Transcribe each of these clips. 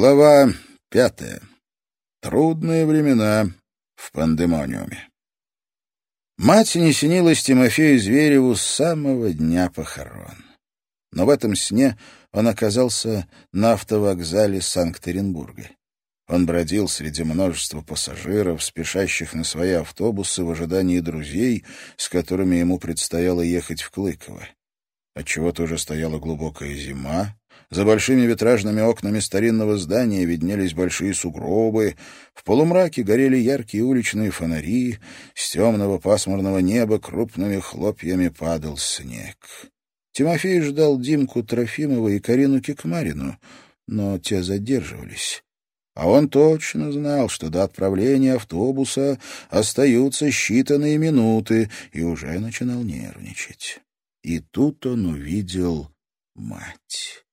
Глава пятая. Трудные времена в пандемониуме. Мать не снилась Тимофею Звереву с самого дня похорон. Но в этом сне он оказался на автовокзале Санкт-Петербурга. Он бродил среди множества пассажиров, спешащих на свои автобусы в ожидании друзей, с которыми ему предстояло ехать в Клыково. Отчего-то уже стояла глубокая зима, за большими витражными окнами старинного здания виднелись большие сугробы, в полумраке горели яркие уличные фонари, с темного пасмурного неба крупными хлопьями падал снег. Тимофей ждал Димку Трофимова и Карину Кикмарину, но те задерживались. А он точно знал, что до отправления автобуса остаются считанные минуты, и уже начинал нервничать. И тут он увидел мать.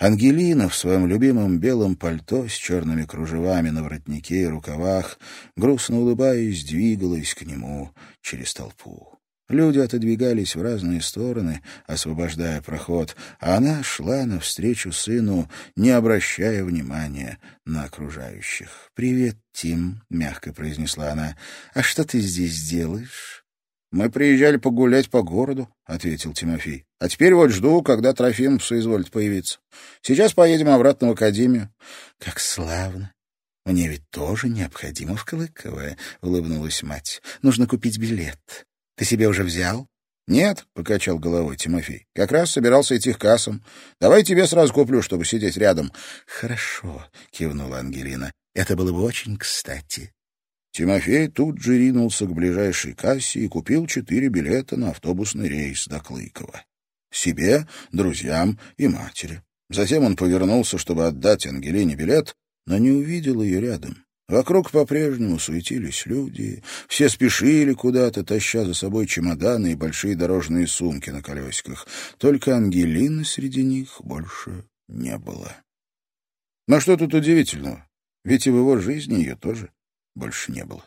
Ангелина в своем любимом белом пальто с черными кружевами на воротнике и рукавах, грустно улыбаясь, двигалась к нему через толпу. Люди отодвигались в разные стороны, освобождая проход, а она шла навстречу сыну, не обращая внимания на окружающих. «Привет, Тим», — мягко произнесла она. «А что ты здесь делаешь?» «Мы приезжали погулять по городу», — ответил Тимофей. «А теперь вот жду, когда Трофимов соизволит появиться. Сейчас поедем обратно в академию». «Как славно! Мне ведь тоже необходимо в Колыково», — улыбнулась мать. «Нужно купить билет. Ты себе уже взял?» «Нет», — покачал головой Тимофей. «Как раз собирался идти к кассам. Давай тебе сразу куплю, чтобы сидеть рядом». «Хорошо», — кивнула Ангелина. «Это было бы очень кстати». Тимофей тут же ринулся к ближайшей кассе и купил четыре билета на автобусный рейс до Клыкова. Себе, друзьям и матери. Затем он повернулся, чтобы отдать Ангелине билет, но не увидел ее рядом. Вокруг по-прежнему суетились люди, все спешили куда-то, таща за собой чемоданы и большие дорожные сумки на колесиках. Только Ангелины среди них больше не было. Но что тут удивительного? Ведь и в его жизни ее тоже больше не было.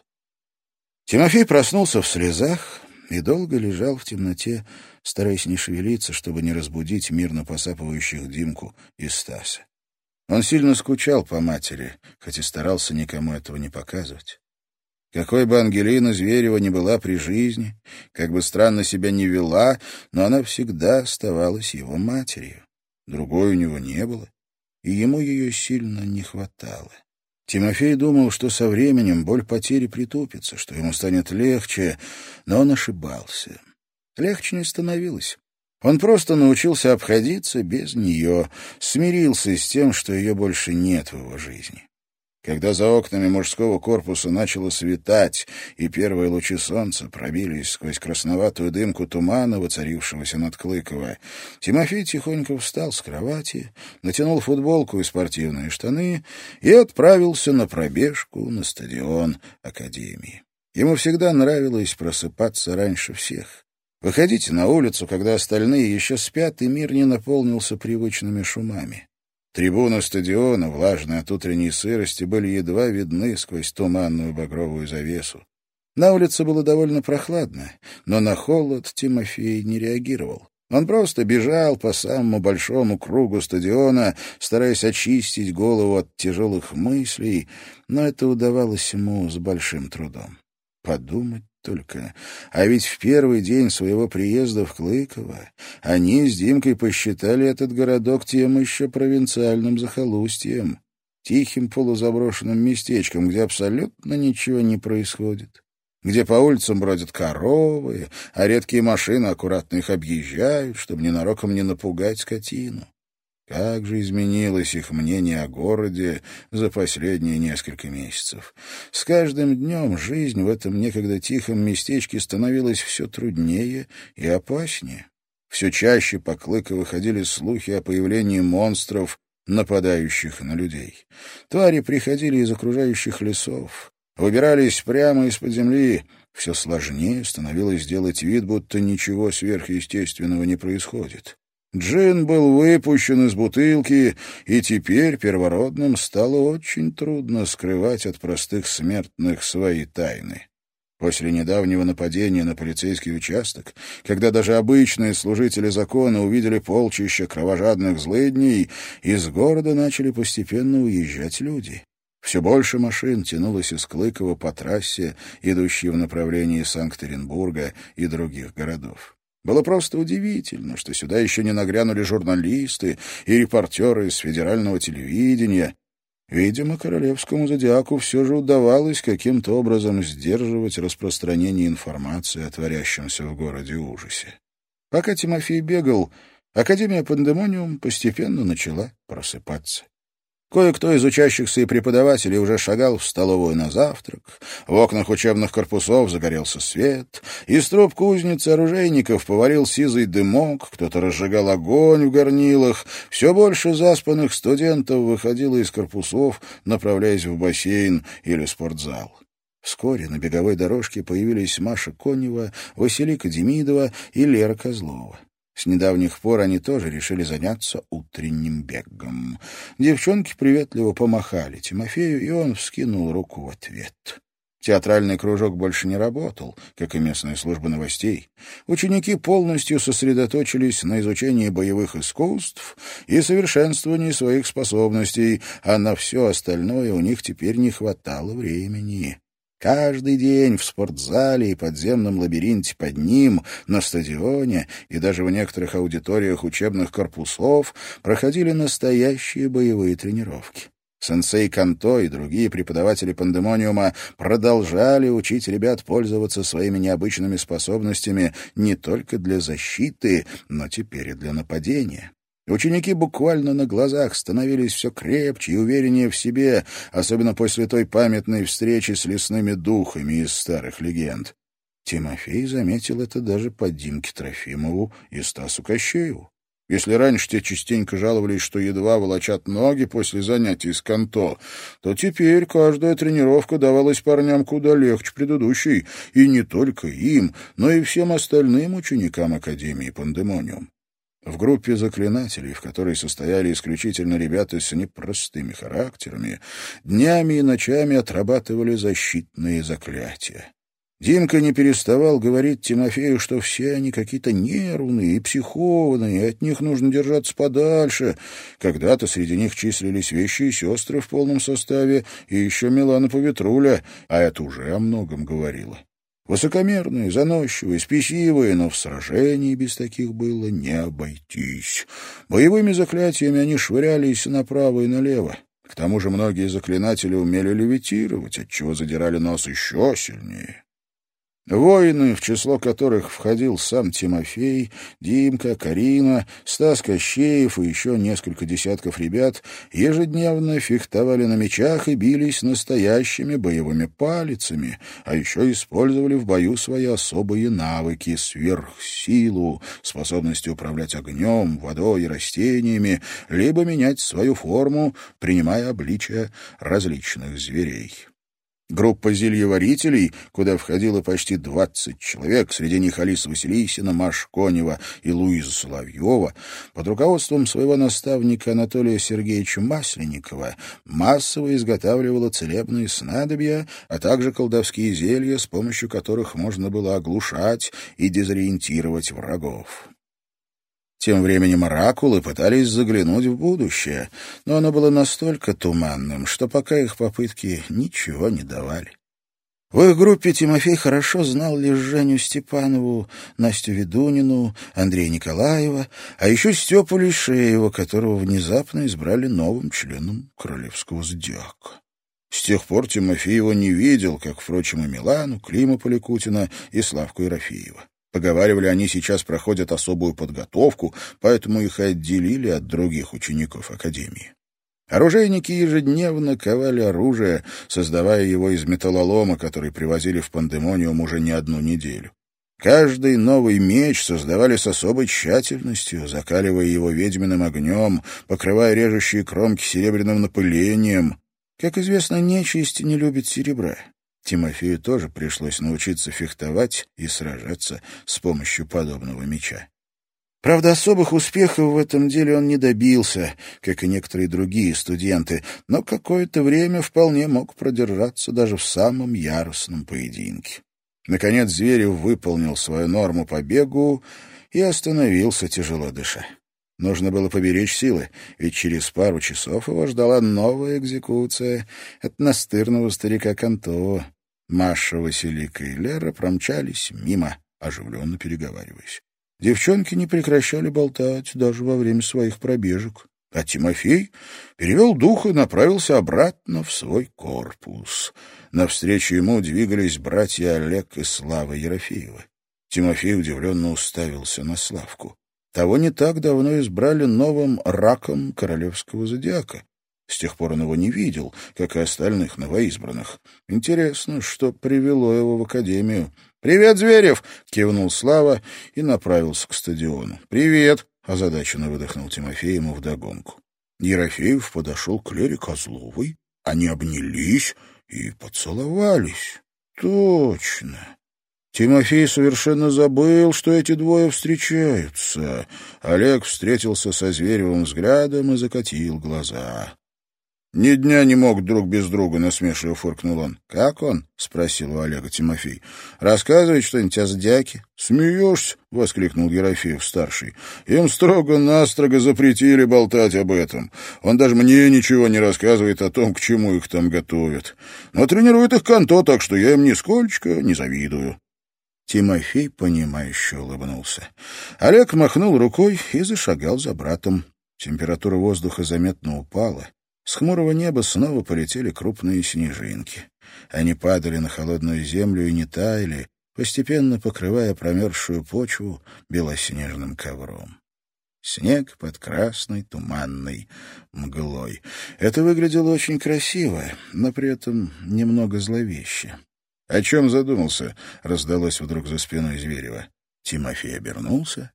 Тимофей проснулся в слезах и долго лежал в темноте, стараясь не шевелиться, чтобы не разбудить мирно посапывающих Димку и Стаса. Он сильно скучал по матери, хоть и старался никому этого не показывать. Какой бы Ангелина Зверева ни была при жизни, как бы странно себя не вела, но она всегда оставалась его матерью. Другой у него не было, и ему ее сильно не хватало. Тимофей думал, что со временем боль потери притупится, что ему станет легче, но он ошибался. Легче не становилось. Он просто научился обходиться без нее, смирился с тем, что ее больше нет в его жизни. Когда за окнами мужского корпуса начало светать, и первые лучи солнца пробились сквозь красноватую дымку тумана, воцарившегося над Клыково, Тимофей тихонько встал с кровати, натянул футболку и спортивные штаны и отправился на пробежку на стадион Академии. Ему всегда нравилось просыпаться раньше всех. Выходите на улицу, когда остальные еще спят, и мир не наполнился привычными шумами. Трибуны стадиона, влажные от утренней сырости, были едва видны сквозь туманную багровую завесу. На улице было довольно прохладно, но на холод Тимофей не реагировал. Он просто бежал по самому большому кругу стадиона, стараясь очистить голову от тяжелых мыслей, но это удавалось ему с большим трудом. Подумать только. А ведь в первый день своего приезда в Клыково они с Димкой посчитали этот городок тем еще провинциальным захолустьем, тихим полузаброшенным местечком, где абсолютно ничего не происходит, где по улицам бродят коровы, а редкие машины аккуратно их объезжают, чтобы ненароком не напугать скотину. Как же изменилось их мнение о городе за последние несколько месяцев. С каждым днем жизнь в этом некогда тихом местечке становилась все труднее и опаснее. Все чаще по Клыку выходили слухи о появлении монстров, нападающих на людей. Твари приходили из окружающих лесов, выбирались прямо из-под земли. Все сложнее становилось сделать вид, будто ничего сверхъестественного не происходит. Джин был выпущен из бутылки, и теперь первородным стало очень трудно скрывать от простых смертных свои тайны. После недавнего нападения на полицейский участок, когда даже обычные служители закона увидели полчища кровожадных злыдней, из города начали постепенно уезжать люди. Все больше машин тянулось из Клыкова по трассе, идущей в направлении Санкт-Петербурга и других городов. Было просто удивительно, что сюда еще не нагрянули журналисты и репортеры из федерального телевидения. Видимо, королевскому зодиаку все же удавалось каким-то образом сдерживать распространение информации о творящемся в городе ужасе. Пока Тимофей бегал, Академия Пандемониум постепенно начала просыпаться. Кое-кто из учащихся и преподавателей уже шагал в столовую на завтрак, в окнах учебных корпусов загорелся свет, из труб кузницы оружейников поварил сизый дымок, кто-то разжигал огонь в горнилах, все больше заспанных студентов выходило из корпусов, направляясь в бассейн или спортзал. Вскоре на беговой дорожке появились Маша Конева, Василика Демидова и Лера Козлова. С недавних пор они тоже решили заняться утренним бегом. Девчонки приветливо помахали Тимофею, и он вскинул руку в ответ. Театральный кружок больше не работал, как и местная служба новостей. Ученики полностью сосредоточились на изучении боевых искусств и совершенствовании своих способностей, а на все остальное у них теперь не хватало времени. Каждый день в спортзале и подземном лабиринте под ним, на стадионе и даже в некоторых аудиториях учебных корпусов проходили настоящие боевые тренировки. Сенсей Канто и другие преподаватели пандемониума продолжали учить ребят пользоваться своими необычными способностями не только для защиты, но теперь и для нападения. Ученики буквально на глазах становились все крепче и увереннее в себе, особенно после той памятной встречи с лесными духами из старых легенд. Тимофей заметил это даже по Димке Трофимову и Стасу Кощееву. Если раньше те частенько жаловались, что едва волочат ноги после занятий с канто, то теперь каждая тренировка давалась парням куда легче предыдущей, и не только им, но и всем остальным ученикам Академии Пандемониум. В группе заклинателей, в которой состояли исключительно ребята с непростыми характерами, днями и ночами отрабатывали защитные заклятия. Димка не переставал говорить Тимофею, что все они какие-то нервные и психованные, и от них нужно держаться подальше. Когда-то среди них числились вещи и сестры в полном составе, и еще Милана Поветруля, а это уже о многом говорило. Высокомерные, заносчивые, спесивые, но в сражении без таких было не обойтись. Боевыми заклятиями они швырялись направо и налево. К тому же многие заклинатели умели левитировать, отчего задирали нос еще сильнее. Воины, в число которых входил сам Тимофей, Димка, Карина, Стас Кощеев и еще несколько десятков ребят, ежедневно фехтовали на мечах и бились настоящими боевыми палицами, а еще использовали в бою свои особые навыки — сверхсилу, способность управлять огнем, водой и растениями, либо менять свою форму, принимая обличия различных зверей. Группа зельеварителей, куда входило почти двадцать человек, среди них Алиса Василисина, Маш Конева и Луиза Соловьева, под руководством своего наставника Анатолия Сергеевича Масленникова массово изготавливала целебные снадобья, а также колдовские зелья, с помощью которых можно было оглушать и дезориентировать врагов. Тем временем оракулы пытались заглянуть в будущее, но оно было настолько туманным, что пока их попытки ничего не давали. В их группе Тимофей хорошо знал лишь Женю Степанову, Настю Ведунину, Андрея Николаева, а еще Степу Лишеева, которого внезапно избрали новым членом королевского зодиака. С тех пор Тимофей его не видел, как, впрочем, и Милану, Клима Поликутина и Славку Ерофеева. Поговаривали, они сейчас проходят особую подготовку, поэтому их отделили от других учеников Академии. Оружейники ежедневно ковали оружие, создавая его из металлолома, который привозили в Пандемониум уже не одну неделю. Каждый новый меч создавали с особой тщательностью, закаливая его ведьминым огнем, покрывая режущие кромки серебряным напылением. Как известно, нечисть не любит серебра. Тимофею тоже пришлось научиться фехтовать и сражаться с помощью подобного меча. Правда, особых успехов в этом деле он не добился, как и некоторые другие студенты, но какое-то время вполне мог продержаться даже в самом яростном поединке. Наконец Зверев выполнил свою норму по бегу и остановился, тяжело дыша. Нужно было поберечь силы, ведь через пару часов его ждала новая экзекуция от настырного старика Кантова. Маша, Василика и Лера промчались мимо, оживленно переговариваясь. Девчонки не прекращали болтать даже во время своих пробежек. А Тимофей перевел дух и направился обратно в свой корпус. Навстречу ему двигались братья Олег и Слава Ерофеевы. Тимофей удивленно уставился на Славку. Того не так давно избрали новым раком королевского зодиака. С тех пор он его не видел, как и остальных новоизбранных. Интересно, что привело его в академию. «Привет, Зверев!» — кивнул Слава и направился к стадиону. «Привет!» — озадаченно выдохнул Тимофей ему вдогонку. Ерофеев подошел к Лере Козловой. Они обнялись и поцеловались. «Точно!» Тимофей совершенно забыл, что эти двое встречаются. Олег встретился со Зверевым взглядом и закатил глаза. «Ни дня не мог друг без друга», — насмешливо фыркнул он. «Как он?» — спросил у Олега Тимофей. «Рассказывает что-нибудь о зодиаке?» «Смеешься?» — воскликнул Ерофеев-старший. «Им строго-настрого запретили болтать об этом. Он даже мне ничего не рассказывает о том, к чему их там готовят. Но тренирует их Канто, так что я им нисколько не завидую». Тимофей, понимающе улыбнулся. Олег махнул рукой и зашагал за братом. Температура воздуха заметно упала. С хмурого неба снова полетели крупные снежинки. Они падали на холодную землю и не таяли, постепенно покрывая промерзшую почву белоснежным ковром. Снег под красной туманной мглой. Это выглядело очень красиво, но при этом немного зловеще. — О чем задумался? — раздалось вдруг за спиной Зверева. Тимофей обернулся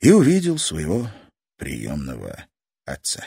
и увидел своего приемного отца.